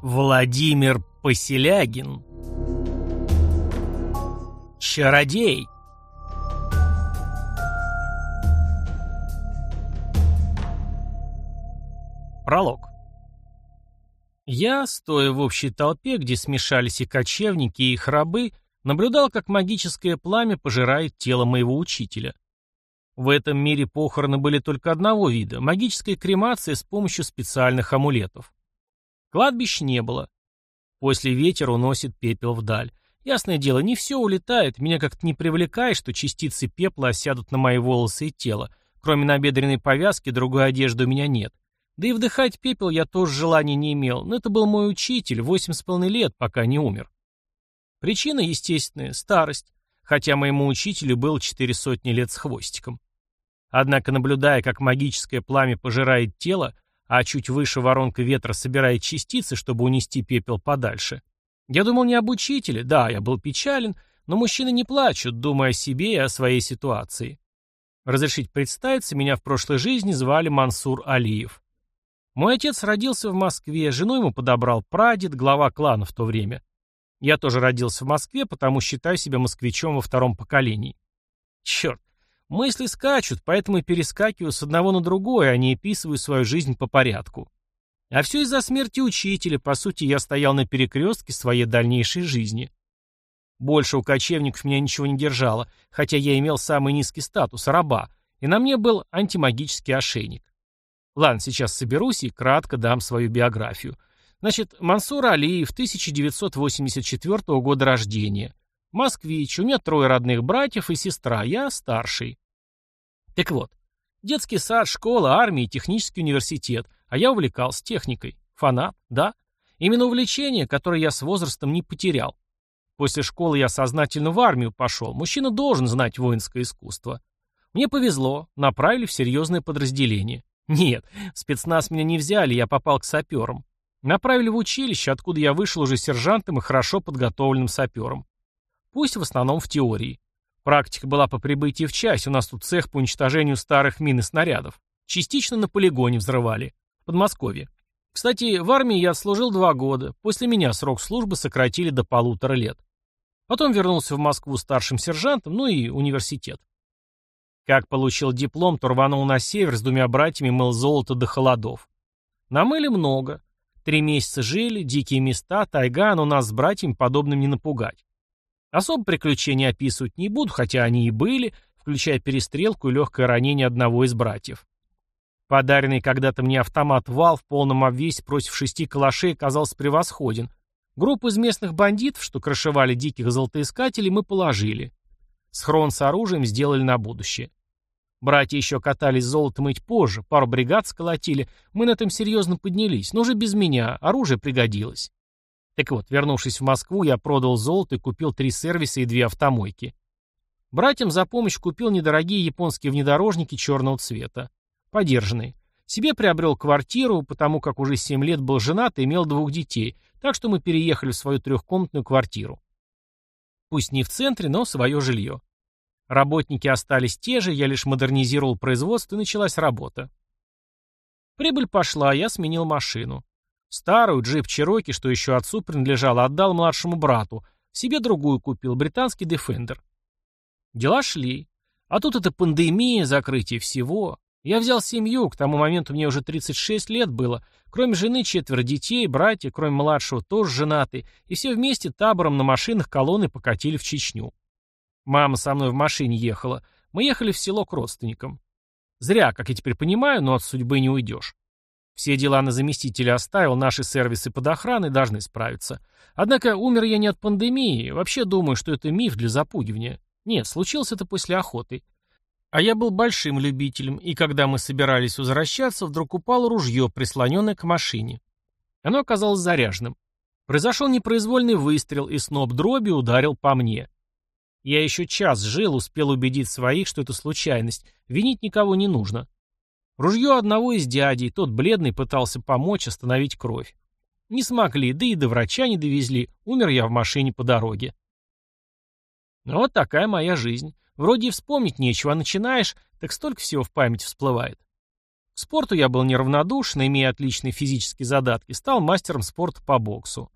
Владимир Поселягин Чародей Пролог Я, стоя в общей толпе, где смешались и кочевники, и их рабы, наблюдал, как магическое пламя пожирает тело моего учителя. В этом мире похороны были только одного вида – магическая кремация с помощью специальных амулетов. Кладбищ не было. После ветер уносит пепел вдаль. Ясное дело, не все улетает, меня как-то не привлекает, что частицы пепла осядут на мои волосы и тело. Кроме набедренной повязки, другой одежды у меня нет. Да и вдыхать пепел я тоже желания не имел, но это был мой учитель, восемь с половиной лет, пока не умер. Причина естественная – старость, хотя моему учителю было четыре сотни лет с хвостиком. Однако, наблюдая, как магическое пламя пожирает тело, а чуть выше воронка ветра собирает частицы, чтобы унести пепел подальше, я думал не об учителе, да, я был печален, но мужчины не плачут, думая о себе и о своей ситуации. Разрешить представиться, меня в прошлой жизни звали Мансур Алиев. Мой отец родился в Москве, жену ему подобрал прадед, глава клана в то время. Я тоже родился в Москве, потому считаю себя москвичом во втором поколении. Черт, мысли скачут, поэтому перескакиваю с одного на другое, а не описываю свою жизнь по порядку. А все из-за смерти учителя, по сути, я стоял на перекрестке своей дальнейшей жизни. Больше у кочевников меня ничего не держало, хотя я имел самый низкий статус – раба, и на мне был антимагический ошейник. Ладно, сейчас соберусь и кратко дам свою биографию. Значит, Мансур Алиев, 1984 года рождения. Москвич, у меня трое родных братьев и сестра, я старший. Так вот, детский сад, школа, армия и технический университет, а я увлекался техникой. Фанат, да. Именно увлечение, которое я с возрастом не потерял. После школы я сознательно в армию пошел. Мужчина должен знать воинское искусство. Мне повезло, направили в серьезное подразделение. Нет, в спецназ меня не взяли, я попал к саперам. Направили в училище, откуда я вышел уже сержантом и хорошо подготовленным сапером. Пусть в основном в теории. Практика была по прибытии в часть, у нас тут цех по уничтожению старых мин и снарядов. Частично на полигоне взрывали. В Подмосковье. Кстати, в армии я служил два года. После меня срок службы сократили до полутора лет. Потом вернулся в Москву старшим сержантом, ну и университет. Как получил диплом, то рванул на север с двумя братьями мыл золото до холодов. Намыли много. Три месяца жили, дикие места, тайга, но нас с братьями подобным не напугать. Особо приключения описывать не буду, хотя они и были, включая перестрелку и легкое ранение одного из братьев. Подаренный когда-то мне автомат «Вал» в полном обвесе против шести калашей оказался превосходен. Группу из местных бандитов, что крышевали диких золотоискателей, мы положили. Схрон с оружием сделали на будущее. Братья еще катались золото мыть позже, пару бригад сколотили. Мы на этом серьезно поднялись, но уже без меня, оружие пригодилось. Так вот, вернувшись в Москву, я продал золото и купил три сервиса и две автомойки. Братьям за помощь купил недорогие японские внедорожники черного цвета. Подержанные. Себе приобрел квартиру, потому как уже 7 лет был женат и имел двух детей, так что мы переехали в свою трехкомнатную квартиру. Пусть не в центре, но свое жилье. Работники остались те же, я лишь модернизировал производство и началась работа. Прибыль пошла, я сменил машину. Старую, джип Чероки, что еще отцу принадлежало, отдал младшему брату. Себе другую купил, британский Defender. Дела шли. А тут это пандемия, закрытие всего. Я взял семью, к тому моменту мне уже 36 лет было. Кроме жены четверо детей, братья, кроме младшего, тоже женаты. И все вместе табором на машинах колонны покатили в Чечню. Мама со мной в машине ехала. Мы ехали в село к родственникам. Зря, как я теперь понимаю, но от судьбы не уйдешь. Все дела на заместителя оставил, наши сервисы под охраной должны справиться. Однако умер я не от пандемии, вообще думаю, что это миф для запугивания. Нет, случилось это после охоты. А я был большим любителем, и когда мы собирались возвращаться, вдруг упало ружье, прислоненное к машине. Оно оказалось заряженным. Произошел непроизвольный выстрел, и сноп дроби ударил по мне. Я еще час жил, успел убедить своих, что это случайность. Винить никого не нужно. Ружье одного из дядей, тот бледный пытался помочь остановить кровь. Не смогли, да и до врача не довезли, умер я в машине по дороге. Вот такая моя жизнь. Вроде и вспомнить нечего, а начинаешь, так столько всего в память всплывает. К спорту я был неравнодушен, имея отличные физические задатки, стал мастером спорта по боксу.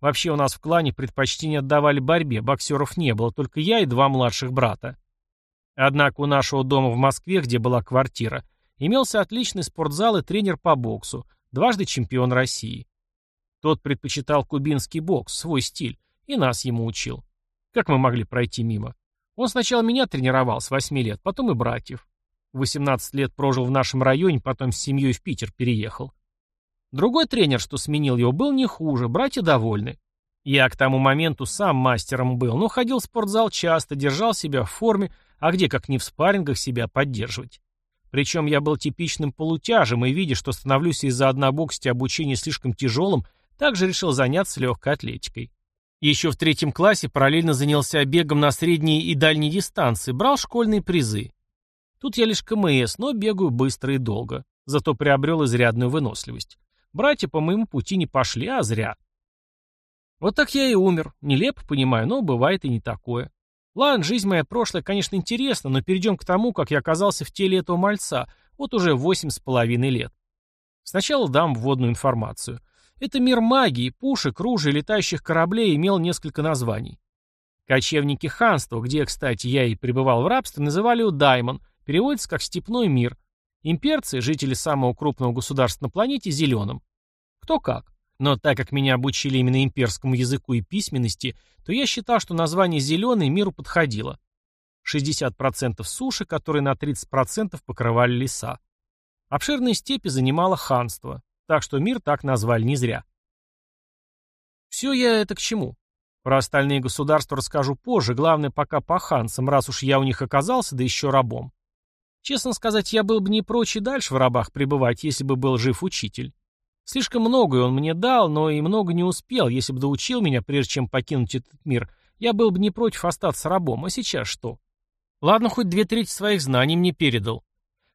Вообще у нас в клане предпочтение отдавали борьбе, боксеров не было, только я и два младших брата. Однако у нашего дома в Москве, где была квартира, имелся отличный спортзал и тренер по боксу, дважды чемпион России. Тот предпочитал кубинский бокс, свой стиль, и нас ему учил. Как мы могли пройти мимо? Он сначала меня тренировал с 8 лет, потом и братьев. 18 лет прожил в нашем районе, потом с семьей в Питер переехал. Другой тренер, что сменил его, был не хуже, братья довольны. Я к тому моменту сам мастером был, но ходил в спортзал часто, держал себя в форме, а где как не в спаррингах себя поддерживать. Причем я был типичным полутяжем, и видя, что становлюсь из-за однобокости обучения слишком тяжелым, также решил заняться легкой атлетикой. Еще в третьем классе параллельно занялся бегом на средние и дальние дистанции, брал школьные призы. Тут я лишь КМС, но бегаю быстро и долго. Зато приобрел изрядную выносливость. Братья по моему пути не пошли, а зря. Вот так я и умер. Нелепо, понимаю, но бывает и не такое. Ладно, жизнь моя прошлая, конечно, интересна, но перейдем к тому, как я оказался в теле этого мальца, вот уже восемь с половиной лет. Сначала дам вводную информацию. Это мир магии, пушек, ружей, летающих кораблей имел несколько названий. Кочевники ханства, где, кстати, я и пребывал в рабстве, называли Удаймон, переводится как «степной мир». Имперцы, жители самого крупного государства на планете, зеленым. Кто как. Но так как меня обучили именно имперскому языку и письменности, то я считал, что название «зеленый» миру подходило. 60% суши, которые на 30% покрывали леса. Обширные степи занимало ханство, так что мир так назвали не зря. Все я это к чему? Про остальные государства расскажу позже, главное пока по ханцам, раз уж я у них оказался, да еще рабом. Честно сказать, я был бы не прочь и дальше в рабах пребывать, если бы был жив учитель. Слишком многое он мне дал, но и много не успел. Если бы доучил меня, прежде чем покинуть этот мир, я был бы не против остаться рабом. А сейчас что? Ладно, хоть две трети своих знаний мне передал.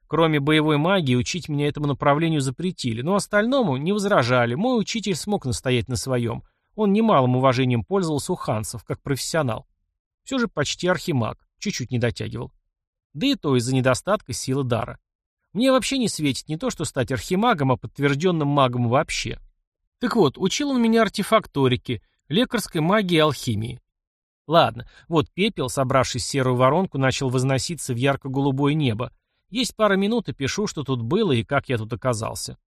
Кроме боевой магии, учить меня этому направлению запретили, но остальному не возражали. Мой учитель смог настоять на своем. Он немалым уважением пользовался у ханцев, как профессионал. Все же почти архимаг, чуть-чуть не дотягивал. Да и то из-за недостатка силы дара. Мне вообще не светит не то, что стать архимагом, а подтвержденным магом вообще. Так вот, учил он меня артефакторике, лекарской магии и алхимии. Ладно, вот пепел, собравшись серую воронку, начал возноситься в ярко-голубое небо. Есть пара минут и пишу, что тут было и как я тут оказался.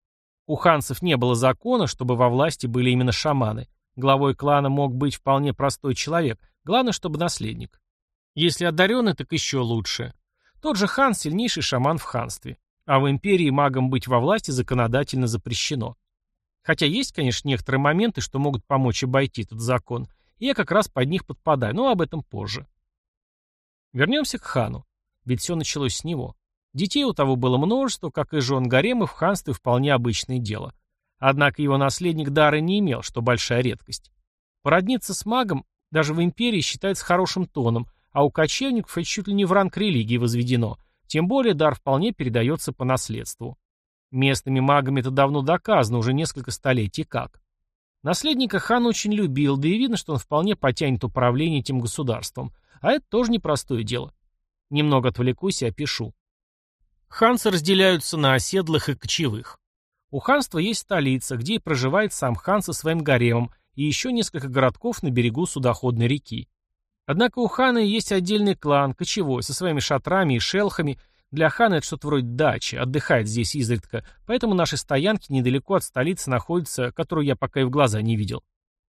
У ханцев не было закона, чтобы во власти были именно шаманы. Главой клана мог быть вполне простой человек, главное, чтобы наследник. Если одаренный, так еще лучше. Тот же хан – сильнейший шаман в ханстве. А в империи магам быть во власти законодательно запрещено. Хотя есть, конечно, некоторые моменты, что могут помочь обойти этот закон, и я как раз под них подпадаю, но об этом позже. Вернемся к хану, ведь все началось с него. Детей у того было множество, как и жен гарема в ханстве вполне обычное дело. Однако его наследник дара не имел, что большая редкость. Породниться с магом даже в империи считается хорошим тоном, а у кочевников это чуть ли не в ранг религии возведено, тем более дар вполне передается по наследству. Местными магами это давно доказано, уже несколько столетий как. Наследника хан очень любил, да и видно, что он вполне потянет управление этим государством. А это тоже непростое дело. Немного отвлекусь и опишу. Ханцы разделяются на оседлых и кочевых. У ханства есть столица, где и проживает сам хан со своим гаремом, и еще несколько городков на берегу судоходной реки. Однако у хана есть отдельный клан, кочевой, со своими шатрами и шелхами. Для хана это что-то вроде дачи, отдыхает здесь изредка, поэтому наши стоянки недалеко от столицы находятся, которую я пока и в глаза не видел.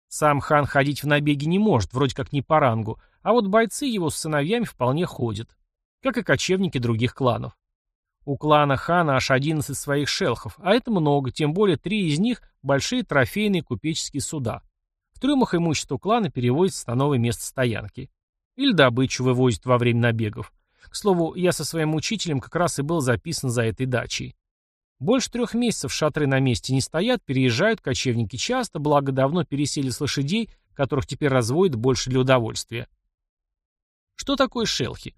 Сам хан ходить в набеги не может, вроде как не по рангу, а вот бойцы его с сыновьями вполне ходят, как и кочевники других кланов. У клана хана аж 11 своих шелхов, а это много, тем более три из них – большие трофейные купеческие суда. В трюмах имущество клана перевозится на новое место стоянки. Или добычу вывозят во время набегов. К слову, я со своим учителем как раз и был записан за этой дачей. Больше трех месяцев шатры на месте не стоят, переезжают кочевники часто, благо давно пересели с лошадей, которых теперь разводят больше для удовольствия. Что такое шелхи?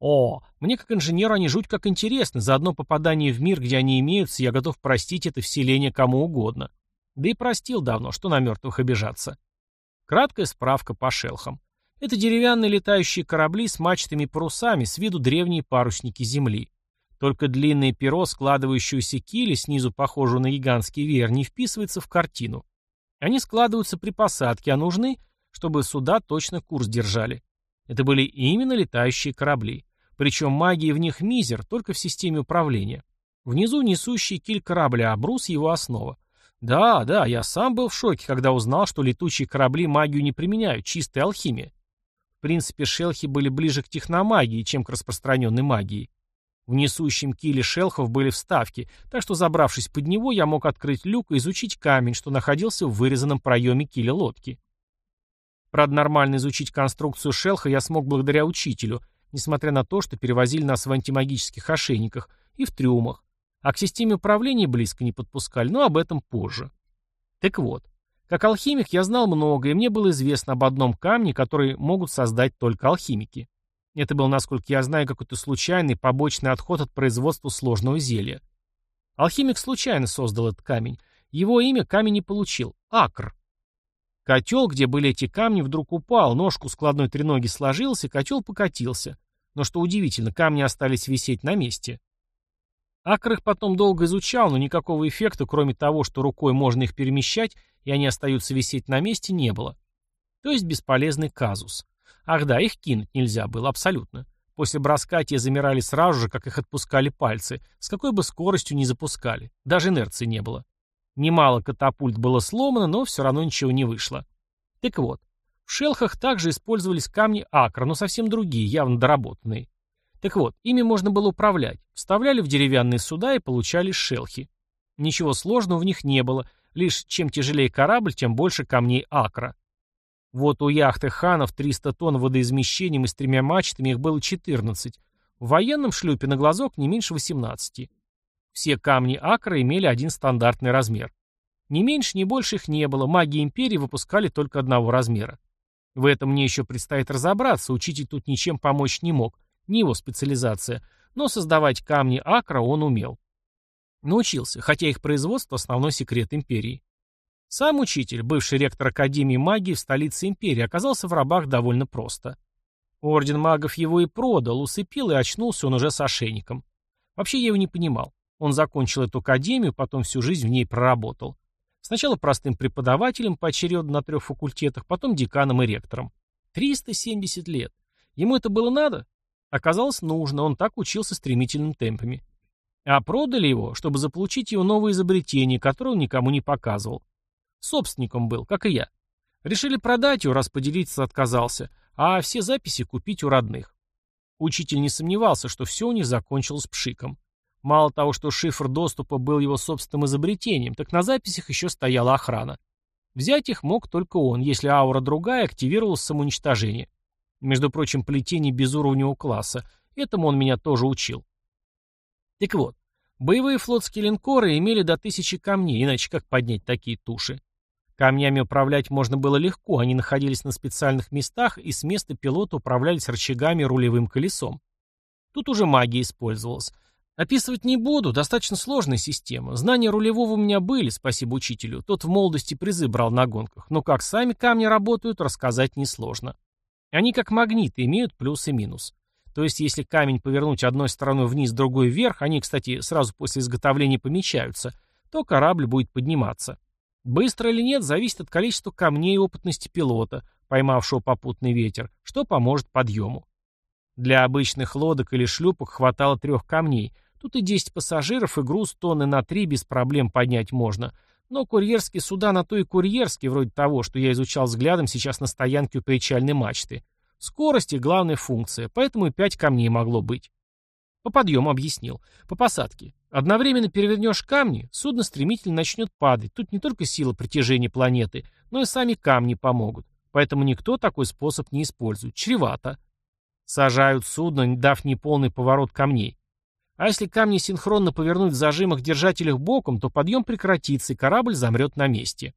О, мне как инженеру они жуть как интересны, за одно попадание в мир, где они имеются, я готов простить это вселение кому угодно. Да и простил давно, что на мертвых обижаться. Краткая справка по шелхам. Это деревянные летающие корабли с мачтами и парусами, с виду древние парусники Земли. Только длинное перо, складывающееся кили, снизу похожего на гигантский веер, не вписывается в картину. Они складываются при посадке, а нужны, чтобы суда точно курс держали. Это были именно летающие корабли. Причем магии в них мизер, только в системе управления. Внизу несущий киль корабля, а брус его основа. Да, да, я сам был в шоке, когда узнал, что летучие корабли магию не применяют, чистая алхимия. В принципе, шелхи были ближе к техномагии, чем к распространенной магии. В несущем киле шелхов были вставки, так что, забравшись под него, я мог открыть люк и изучить камень, что находился в вырезанном проеме киля лодки. Правда, нормально изучить конструкцию шелха я смог благодаря учителю, несмотря на то, что перевозили нас в антимагических ошейниках и в трюмах, а к системе управления близко не подпускали, но об этом позже. Так вот, как алхимик я знал много, и мне было известно об одном камне, который могут создать только алхимики. Это был, насколько я знаю, какой-то случайный побочный отход от производства сложного зелья. Алхимик случайно создал этот камень. Его имя камень не получил. Акр. Котел, где были эти камни, вдруг упал, ножку складной треноги сложился, котел покатился. Но что удивительно, камни остались висеть на месте. Акр их потом долго изучал, но никакого эффекта, кроме того, что рукой можно их перемещать, и они остаются висеть на месте, не было. То есть бесполезный казус. Ах да, их кинуть нельзя было, абсолютно. После броска те замирали сразу же, как их отпускали пальцы, с какой бы скоростью ни запускали. Даже инерции не было. Немало катапульт было сломано, но все равно ничего не вышло. Так вот, в шелхах также использовались камни акра, но совсем другие, явно доработанные. Так вот, ими можно было управлять. Вставляли в деревянные суда и получали шелхи. Ничего сложного в них не было, лишь чем тяжелее корабль, тем больше камней акра. Вот у яхты ханов 300 тонн водоизмещением и с тремя мачтами их было 14. В военном шлюпе на глазок не меньше 18. Все камни Акра имели один стандартный размер. Ни меньше, ни больше их не было, маги Империи выпускали только одного размера. В этом мне еще предстоит разобраться, учитель тут ничем помочь не мог, не его специализация, но создавать камни Акра он умел. Научился, хотя их производство – основной секрет Империи. Сам учитель, бывший ректор Академии магии в столице империи, оказался в рабах довольно просто. Орден магов его и продал, усыпил, и очнулся он уже с ошейником. Вообще я его не понимал. Он закончил эту академию, потом всю жизнь в ней проработал. Сначала простым преподавателем поочередно на трех факультетах, потом деканом и ректором. 370 лет. Ему это было надо? Оказалось, нужно, он так учился стремительными темпами. А продали его, чтобы заполучить его новое изобретение, которое он никому не показывал. Собственником был, как и я. Решили продать его, раз поделиться отказался, а все записи купить у родных. Учитель не сомневался, что все у них закончилось пшиком. Мало того, что шифр доступа был его собственным изобретением, так на записях еще стояла охрана. Взять их мог только он, если аура другая активировалась самоуничтожение. Между прочим, плетение безуровневого класса. Этому он меня тоже учил. Так вот, боевые флотские линкоры имели до тысячи камней, иначе как поднять такие туши? Камнями управлять можно было легко, они находились на специальных местах и с места пилота управлялись рычагами рулевым колесом. Тут уже магия использовалась. Описывать не буду, достаточно сложная система. Знания рулевого у меня были, спасибо учителю. Тот в молодости призы брал на гонках. Но как сами камни работают, рассказать несложно. Они как магниты, имеют плюс и минус. То есть, если камень повернуть одной стороной вниз, другой вверх, они, кстати, сразу после изготовления помечаются, то корабль будет подниматься. Быстро или нет, зависит от количества камней и опытности пилота, поймавшего попутный ветер, что поможет подъему. Для обычных лодок или шлюпок хватало трех камней. Тут и 10 пассажиров, и груз тонны на три без проблем поднять можно. Но курьерские суда на то и курьерские, вроде того, что я изучал взглядом сейчас на стоянке у причальной мачты. Скорость и главная функция, поэтому и пять камней могло быть. По подъему объяснил. По посадке. Одновременно перевернешь камни, судно стремительно начнет падать. Тут не только сила притяжения планеты, но и сами камни помогут. Поэтому никто такой способ не использует. Чревато. Сажают судно, дав неполный поворот камней. А если камни синхронно повернуть в зажимах держателях боком, то подъем прекратится, и корабль замрет на месте.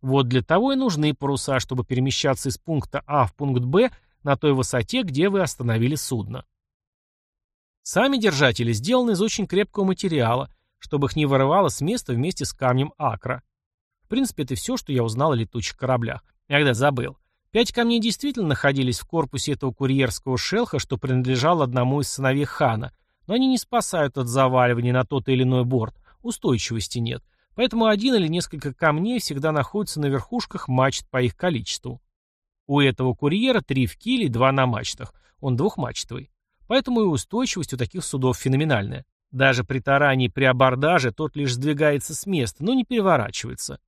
Вот для того и нужны паруса, чтобы перемещаться из пункта А в пункт Б на той высоте, где вы остановили судно. Сами держатели сделаны из очень крепкого материала, чтобы их не вырывало с места вместе с камнем акра. В принципе, это все, что я узнал о летучих кораблях. Иногда забыл. Пять камней действительно находились в корпусе этого курьерского шелха, что принадлежал одному из сыновей хана, Но они не спасают от заваливания на тот или иной борт, устойчивости нет. Поэтому один или несколько камней всегда находятся на верхушках мачт по их количеству. У этого курьера три в киле два на мачтах. Он двухмачтовый. Поэтому и устойчивость у таких судов феноменальная. Даже при тарании при абордаже тот лишь сдвигается с места, но не переворачивается.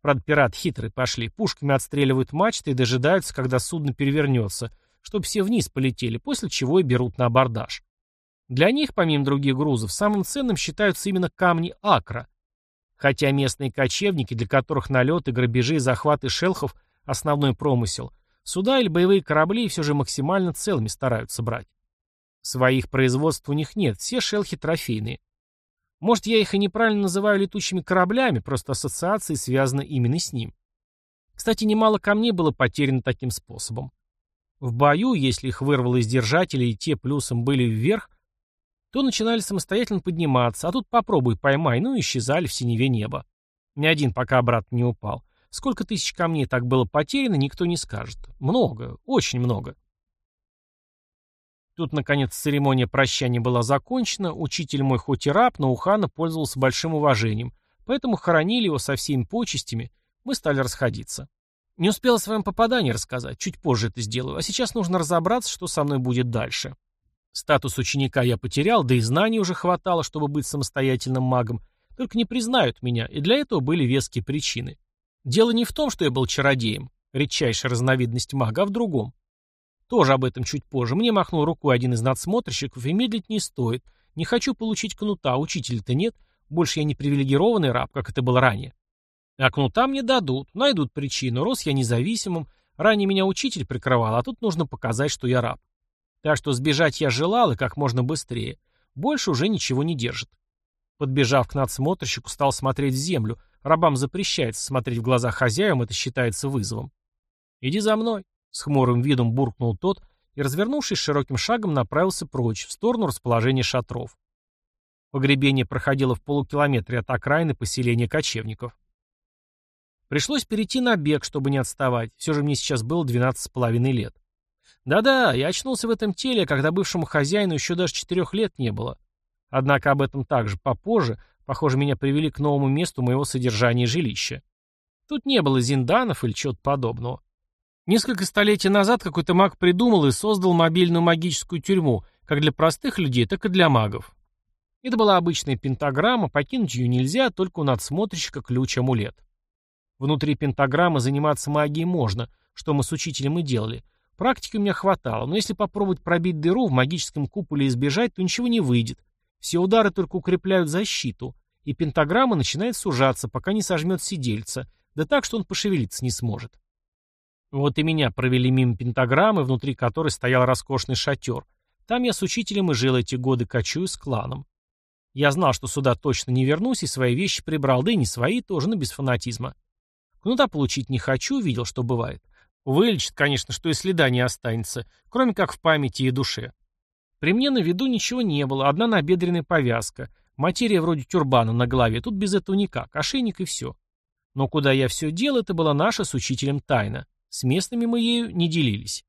Правда, пират хитрый пошли, пушками отстреливают мачты и дожидаются, когда судно перевернется, чтобы все вниз полетели, после чего и берут на абордаж. Для них, помимо других грузов, самым ценным считаются именно камни акра. Хотя местные кочевники, для которых налеты, грабежи и захваты шелхов – основной промысел, суда или боевые корабли все же максимально целыми стараются брать. Своих производств у них нет, все шелхи трофейные. Может, я их и неправильно называю летучими кораблями, просто ассоциации связаны именно с ним. Кстати, немало камней было потеряно таким способом. В бою, если их вырвало из держателей и те плюсом были вверх, то начинали самостоятельно подниматься, а тут попробуй поймай, ну и исчезали в синеве неба. Ни один пока обратно не упал. Сколько тысяч камней так было потеряно, никто не скажет. Много, очень много. Тут, наконец, церемония прощания была закончена, учитель мой хоть и раб, но у хана пользовался большим уважением, поэтому хоронили его со всеми почестями, мы стали расходиться. Не успел о своем попадании рассказать, чуть позже это сделаю, а сейчас нужно разобраться, что со мной будет дальше. Статус ученика я потерял, да и знаний уже хватало, чтобы быть самостоятельным магом, только не признают меня, и для этого были веские причины. Дело не в том, что я был чародеем, редчайшая разновидность мага, а в другом. Тоже об этом чуть позже. Мне махнул рукой один из надсмотрщиков, и медлить не стоит. Не хочу получить кнута, учителя-то нет. Больше я не привилегированный раб, как это было ранее. А кнута мне дадут, найдут причину. Рос я независимым. Ранее меня учитель прикрывал, а тут нужно показать, что я раб. Так что сбежать я желал, и как можно быстрее. Больше уже ничего не держит. Подбежав к надсмотрщику, стал смотреть в землю. Рабам запрещается смотреть в глаза хозяевам, это считается вызовом. «Иди за мной», с хмурым видом буркнул тот и, развернувшись широким шагом, направился прочь, в сторону расположения шатров. Погребение проходило в полукилометре от окраины поселения кочевников. Пришлось перейти на бег, чтобы не отставать. Все же мне сейчас было 12 с половиной лет. Да-да, я очнулся в этом теле, когда бывшему хозяину еще даже четырех лет не было. Однако об этом также попозже, похоже, меня привели к новому месту моего содержания жилища. Тут не было зинданов или чего-то подобного. Несколько столетий назад какой-то маг придумал и создал мобильную магическую тюрьму, как для простых людей, так и для магов. Это была обычная пентаграмма, покинуть ее нельзя, только у надсмотрщика ключ-амулет. Внутри пентаграммы заниматься магией можно, что мы с учителем и делали. Практики у меня хватало, но если попробовать пробить дыру в магическом куполе и избежать, то ничего не выйдет. Все удары только укрепляют защиту, и пентаграмма начинает сужаться, пока не сожмет сидельца, да так, что он пошевелиться не сможет. Вот и меня провели мимо пентаграммы, внутри которой стоял роскошный шатер. Там я с учителем и жил эти годы, кочую с кланом. Я знал, что сюда точно не вернусь, и свои вещи прибрал, да и не свои тоже, но без фанатизма. Кнута получить не хочу, видел, что бывает. Вылечит, конечно, что и следа не останется, кроме как в памяти и душе. При мне на виду ничего не было, одна набедренная повязка, материя вроде тюрбана на голове, тут без этого никак, ошейник и все. Но куда я все делал, это была наша с учителем тайна. С местными мы ею не делились.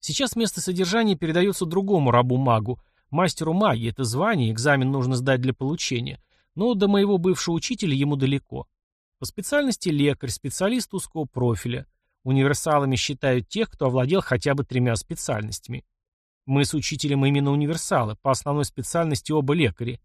Сейчас место содержания передается другому рабу-магу, мастеру магии, это звание, экзамен нужно сдать для получения, но до моего бывшего учителя ему далеко. По специальности лекарь, специалист узкого профиля. Универсалами считают тех, кто овладел хотя бы тремя специальностями. Мы с учителем именно универсалы, по основной специальности оба лекари,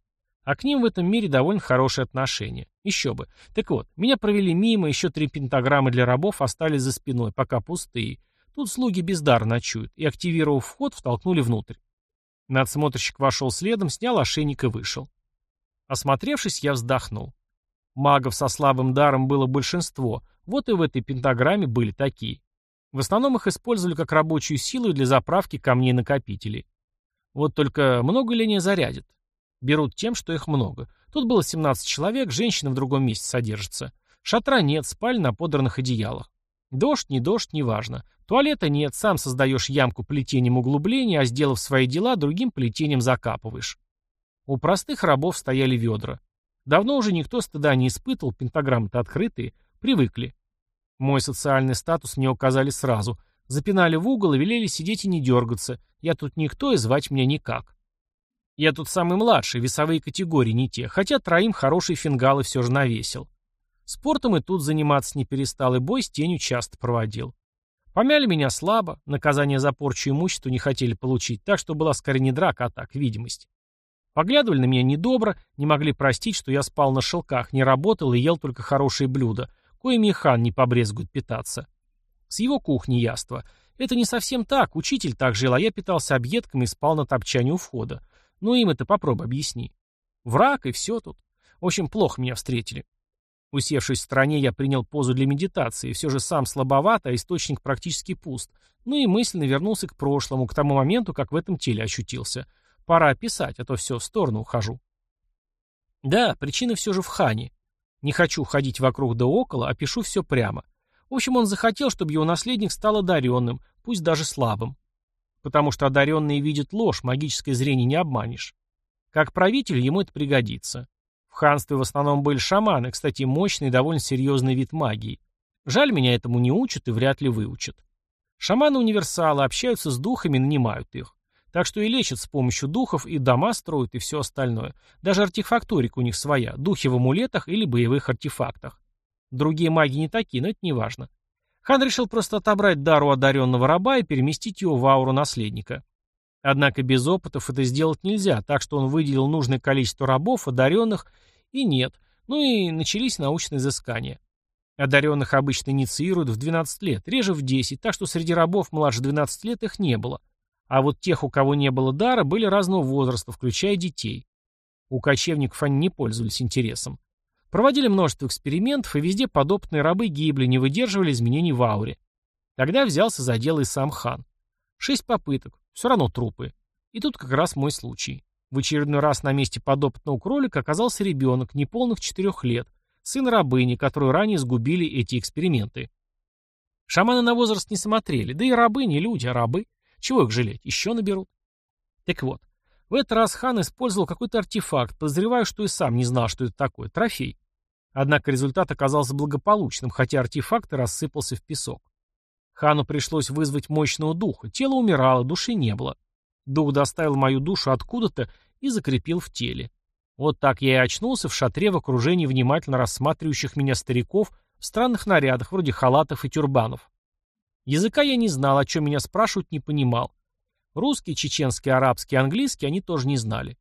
а к ним в этом мире довольно хорошие отношения. Еще бы. Так вот, меня провели мимо, еще три пентаграммы для рабов остались за спиной, пока пустые. Тут слуги бездар ночуют, и, активировав вход, втолкнули внутрь. Надсмотрщик вошел следом, снял ошейник и вышел. Осмотревшись, я вздохнул. Магов со слабым даром было большинство, вот и в этой пентаграмме были такие. В основном их использовали как рабочую силу для заправки камней-накопителей. Вот только много ли они зарядят? Берут тем, что их много. Тут было 17 человек, женщина в другом месте содержится. Шатра нет, спаль на подранных одеялах. Дождь, не дождь, неважно. Туалета нет, сам создаешь ямку плетением углубления, а сделав свои дела, другим плетением закапываешь. У простых рабов стояли ведра. Давно уже никто стыда не испытывал, пентаграммы-то открытые, привыкли. Мой социальный статус мне указали сразу. Запинали в угол и велели сидеть и не дергаться. Я тут никто и звать меня никак. Я тут самый младший, весовые категории не те, хотя троим хорошие фингалы все же навесил. Спортом и тут заниматься не перестал, и бой с тенью часто проводил. Помяли меня слабо, наказание за порчу имущества не хотели получить, так что была скорее не драка, а так, видимость. Поглядывали на меня недобро, не могли простить, что я спал на шелках, не работал и ел только хорошие блюда, коими и хан не побрезгует питаться. С его кухни яства. Это не совсем так, учитель так жил, а я питался объедками и спал на топчане у входа. Ну им это попробуй объясни. Враг и все тут. В общем, плохо меня встретили. Усевшись в стороне, я принял позу для медитации, все же сам слабоват, а источник практически пуст. Ну и мысленно вернулся к прошлому, к тому моменту, как в этом теле ощутился. Пора описать, а то все, в сторону ухожу. Да, причина все же в хане. Не хочу ходить вокруг да около, а пишу все прямо. В общем, он захотел, чтобы его наследник стал одаренным, пусть даже слабым потому что одаренные видят ложь, магическое зрение не обманешь. Как правитель ему это пригодится. В ханстве в основном были шаманы, кстати, мощный и довольно серьезный вид магии. Жаль, меня этому не учат и вряд ли выучат. Шаманы-универсалы общаются с духами, нанимают их. Так что и лечат с помощью духов, и дома строят, и все остальное. Даже артефакторика у них своя, духи в амулетах или боевых артефактах. Другие маги не такие, но это не важно. Хан решил просто отобрать дару одаренного раба и переместить его в ауру наследника. Однако без опытов это сделать нельзя, так что он выделил нужное количество рабов, одаренных, и нет. Ну и начались научные изыскания. Одаренных обычно инициируют в 12 лет, реже в 10, так что среди рабов младше 12 лет их не было. А вот тех, у кого не было дара, были разного возраста, включая детей. У кочевников они не пользовались интересом. Проводили множество экспериментов, и везде подопытные рабы гибли, не выдерживали изменений в ауре. Тогда взялся за дело и сам хан. Шесть попыток, все равно трупы. И тут как раз мой случай. В очередной раз на месте подопытного кролика оказался ребенок, неполных четырех лет, сын рабыни, которую ранее сгубили эти эксперименты. Шаманы на возраст не смотрели, да и рабы не люди, а рабы. Чего их жалеть, еще наберут. Так вот, в этот раз хан использовал какой-то артефакт, подозреваю, что и сам не знал, что это такое, трофей. Однако результат оказался благополучным, хотя артефакт рассыпался в песок. Хану пришлось вызвать мощного духа. Тело умирало, души не было. Дух доставил мою душу откуда-то и закрепил в теле. Вот так я и очнулся в шатре в окружении внимательно рассматривающих меня стариков в странных нарядах, вроде халатов и тюрбанов. Языка я не знал, о чем меня спрашивают, не понимал. Русский, чеченский, арабский, английский они тоже не знали.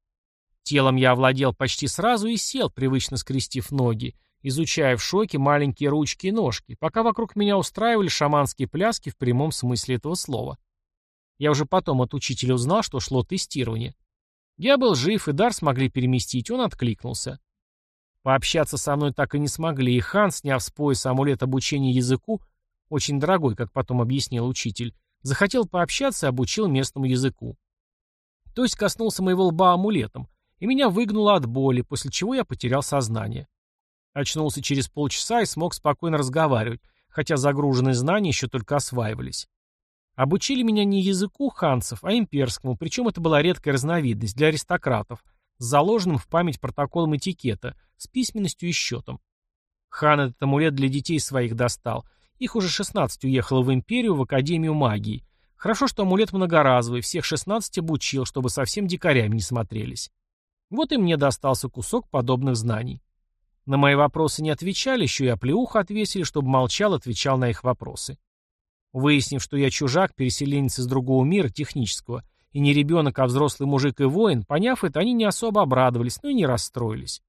Телом я овладел почти сразу и сел, привычно скрестив ноги, изучая в шоке маленькие ручки и ножки, пока вокруг меня устраивали шаманские пляски в прямом смысле этого слова. Я уже потом от учителя узнал, что шло тестирование. Я был жив, и дар смогли переместить, он откликнулся. Пообщаться со мной так и не смогли, и хан, сняв с пояса амулет обучения языку, очень дорогой, как потом объяснил учитель, захотел пообщаться и обучил местному языку. То есть коснулся моего лба амулетом, и меня выгнуло от боли, после чего я потерял сознание. Очнулся через полчаса и смог спокойно разговаривать, хотя загруженные знания еще только осваивались. Обучили меня не языку ханцев, а имперскому, причем это была редкая разновидность для аристократов, с заложенным в память протоколом этикета, с письменностью и счетом. Хан этот амулет для детей своих достал. Их уже 16 уехало в империю, в Академию магии. Хорошо, что амулет многоразовый, всех 16 обучил, чтобы совсем дикарями не смотрелись. Вот и мне достался кусок подобных знаний. На мои вопросы не отвечали, еще и оплеуха отвесили, чтобы молчал, отвечал на их вопросы. Выяснив, что я чужак, переселенец из другого мира, технического, и не ребенок, а взрослый мужик и воин, поняв это, они не особо обрадовались, но и не расстроились.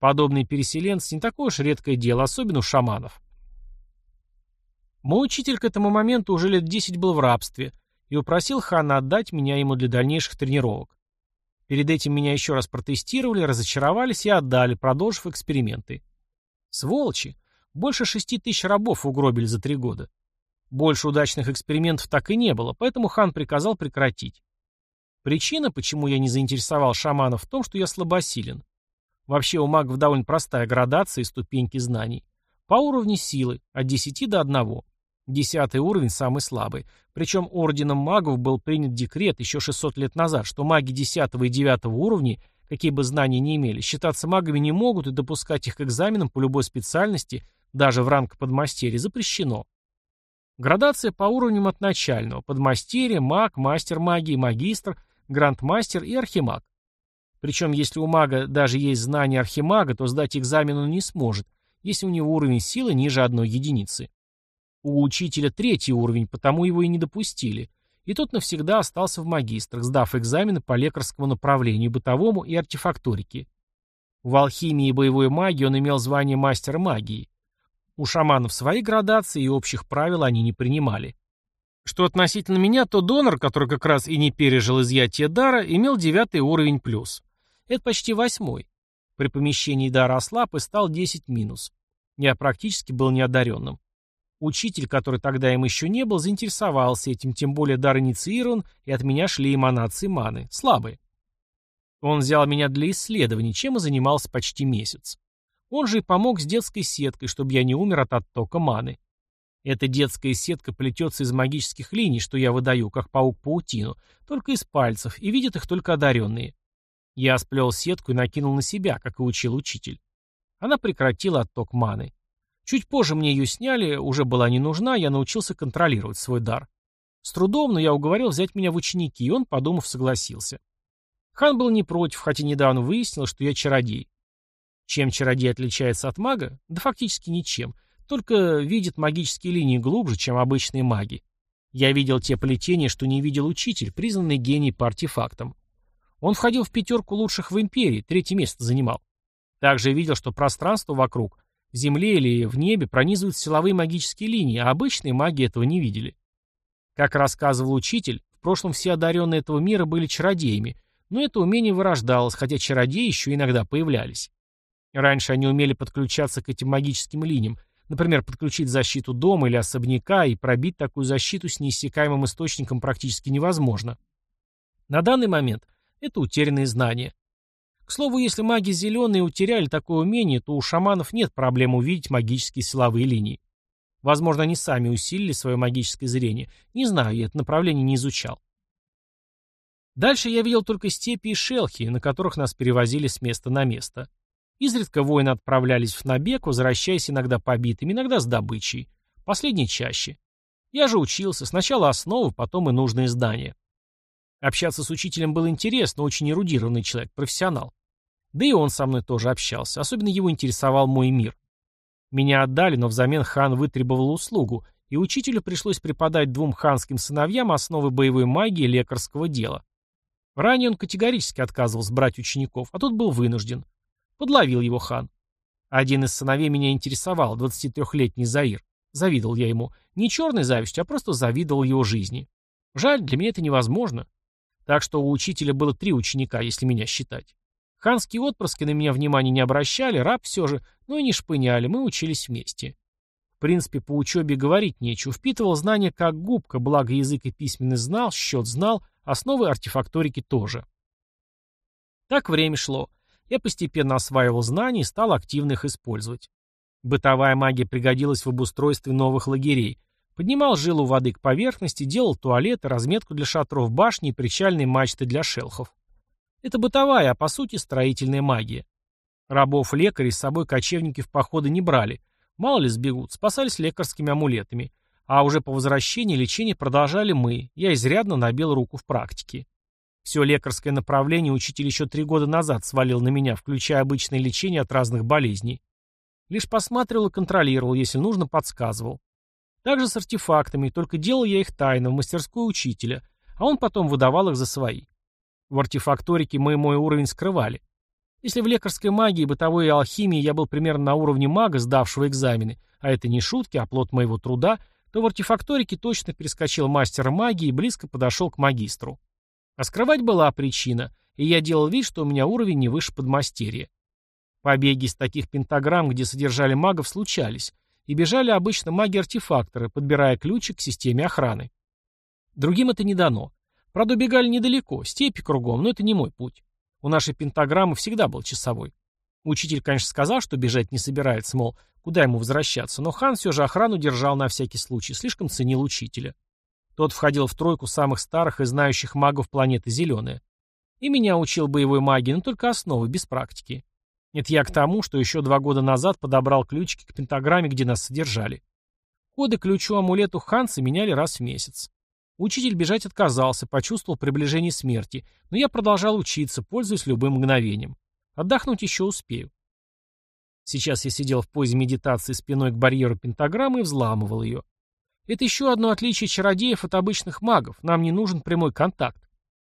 Подобные переселенцы не такое уж редкое дело, особенно у шаманов. Мой учитель к этому моменту уже лет десять был в рабстве и упросил хана отдать меня ему для дальнейших тренировок. Перед этим меня еще раз протестировали, разочаровались и отдали, продолжив эксперименты. Сволочи! Больше шести тысяч рабов угробили за три года. Больше удачных экспериментов так и не было, поэтому хан приказал прекратить. Причина, почему я не заинтересовал шаманов, в том, что я слабосилен. Вообще у магов довольно простая градация и ступеньки знаний. По уровню силы, от 10 до 1. Десятый уровень самый слабый. Причем орденом магов был принят декрет еще 600 лет назад, что маги 10 и 9 уровней, какие бы знания ни имели, считаться магами не могут и допускать их к экзаменам по любой специальности, даже в ранг подмастерья, запрещено. Градация по уровням от начального. Подмастерье, маг, мастер магии, магистр, грандмастер и архимаг. Причем, если у мага даже есть знания архимага, то сдать экзамен он не сможет, если у него уровень силы ниже одной единицы. У учителя третий уровень, потому его и не допустили. И тот навсегда остался в магистрах, сдав экзамены по лекарскому направлению, бытовому и артефакторике. В алхимии и боевой магии он имел звание мастера магии. У шаманов свои градации и общих правил они не принимали. Что относительно меня, то донор, который как раз и не пережил изъятие дара, имел девятый уровень плюс. Это почти восьмой. При помещении дара ослаб и стал 10 минус. Я практически был неодаренным. Учитель, который тогда им еще не был, заинтересовался этим, тем более дар инициирован, и от меня шли эманации маны, слабые. Он взял меня для исследований, чем и занимался почти месяц. Он же и помог с детской сеткой, чтобы я не умер от оттока маны. Эта детская сетка плетется из магических линий, что я выдаю, как паук паутину, только из пальцев, и видят их только одаренные. Я сплел сетку и накинул на себя, как и учил учитель. Она прекратила отток маны. Чуть позже мне ее сняли, уже была не нужна, я научился контролировать свой дар. С трудом, но я уговорил взять меня в ученики, и он, подумав, согласился. Хан был не против, хотя недавно выяснил, что я чародей. Чем чародей отличается от мага? Да фактически ничем. Только видит магические линии глубже, чем обычные маги. Я видел те плетения, что не видел учитель, признанный гений по артефактам. Он входил в пятерку лучших в империи, третье место занимал. Также видел, что пространство вокруг, в земле или в небе, пронизывают силовые магические линии, а обычные маги этого не видели. Как рассказывал учитель, в прошлом все одаренные этого мира были чародеями, но это умение вырождалось, хотя чародеи еще иногда появлялись. Раньше они умели подключаться к этим магическим линиям, например, подключить защиту дома или особняка, и пробить такую защиту с неиссякаемым источником практически невозможно. На данный момент это утерянные знания. К слову, если маги зеленые утеряли такое умение, то у шаманов нет проблем увидеть магические силовые линии. Возможно, они сами усилили свое магическое зрение. Не знаю, я это направление не изучал. Дальше я видел только степи и шелхи, на которых нас перевозили с места на место. Изредка воины отправлялись в набег, возвращаясь иногда побитыми, иногда с добычей. Последние чаще. Я же учился, сначала основы, потом и нужные здания. Общаться с учителем было интересно, очень эрудированный человек, профессионал. Да и он со мной тоже общался, особенно его интересовал мой мир. Меня отдали, но взамен хан вытребовал услугу, и учителю пришлось преподать двум ханским сыновьям основы боевой магии и лекарского дела. Ранее он категорически отказывался брать учеников, а тут был вынужден. Подловил его хан. Один из сыновей меня интересовал, 23-летний Заир. Завидовал я ему. Не черной завистью, а просто завидовал его жизни. Жаль, для меня это невозможно. Так что у учителя было три ученика, если меня считать. Ханские отпрыски на меня внимания не обращали, раб все же, но и не шпыняли, мы учились вместе. В принципе, по учебе говорить нечего, впитывал знания как губка, благо язык и письменность знал, счет знал, основы артефакторики тоже. Так время шло. Я постепенно осваивал знания и стал активно их использовать. Бытовая магия пригодилась в обустройстве новых лагерей, Поднимал жилу воды к поверхности, делал туалеты, разметку для шатров башни и причальные мачты для шелхов. Это бытовая, а по сути строительная магия. Рабов-лекарей с собой кочевники в походы не брали. Мало ли сбегут, спасались лекарскими амулетами. А уже по возвращении лечение продолжали мы. Я изрядно набил руку в практике. Все лекарское направление учитель еще три года назад свалил на меня, включая обычное лечение от разных болезней. Лишь посматривал и контролировал, если нужно, подсказывал. Также с артефактами, только делал я их тайно в мастерской учителя, а он потом выдавал их за свои. В артефакторике мы мой уровень скрывали. Если в лекарской магии, бытовой и алхимии я был примерно на уровне мага, сдавшего экзамены, а это не шутки, а плод моего труда, то в артефакторике точно перескочил мастер магии и близко подошел к магистру. А скрывать была причина, и я делал вид, что у меня уровень не выше подмастерья. Побеги из таких пентаграмм, где содержали магов, случались, и бежали обычно маги-артефакторы, подбирая ключи к системе охраны. Другим это не дано. Правда, убегали недалеко, степи кругом, но это не мой путь. У нашей пентаграммы всегда был часовой. Учитель, конечно, сказал, что бежать не собирается, мол, куда ему возвращаться, но хан все же охрану держал на всякий случай, слишком ценил учителя. Тот входил в тройку самых старых и знающих магов планеты Зеленая. И меня учил боевой магии, но только основы, без практики. Это я к тому, что еще два года назад подобрал ключики к пентаграмме, где нас содержали. Коды ключу-амулету Ханса меняли раз в месяц. Учитель бежать отказался, почувствовал приближение смерти, но я продолжал учиться, пользуясь любым мгновением. Отдохнуть еще успею. Сейчас я сидел в позе медитации спиной к барьеру пентаграммы и взламывал ее. Это еще одно отличие чародеев от обычных магов. Нам не нужен прямой контакт.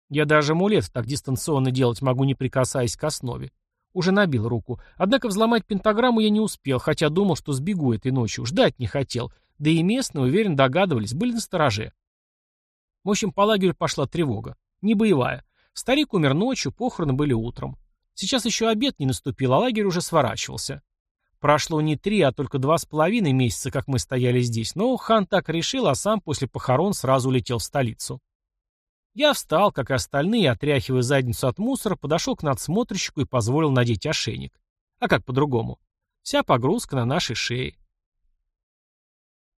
Я даже амулет так дистанционно делать могу, не прикасаясь к основе. Уже набил руку. Однако взломать пентаграмму я не успел, хотя думал, что сбегу этой ночью. Ждать не хотел. Да и местные, уверен, догадывались, были на стороже. В общем, по лагерю пошла тревога. Не боевая. Старик умер ночью, похороны были утром. Сейчас еще обед не наступил, а лагерь уже сворачивался. Прошло не три, а только два с половиной месяца, как мы стояли здесь, но хан так решил, а сам после похорон сразу улетел в столицу. Я встал, как и остальные, отряхивая задницу от мусора, подошел к надсмотрщику и позволил надеть ошейник. А как по-другому? Вся погрузка на нашей шее.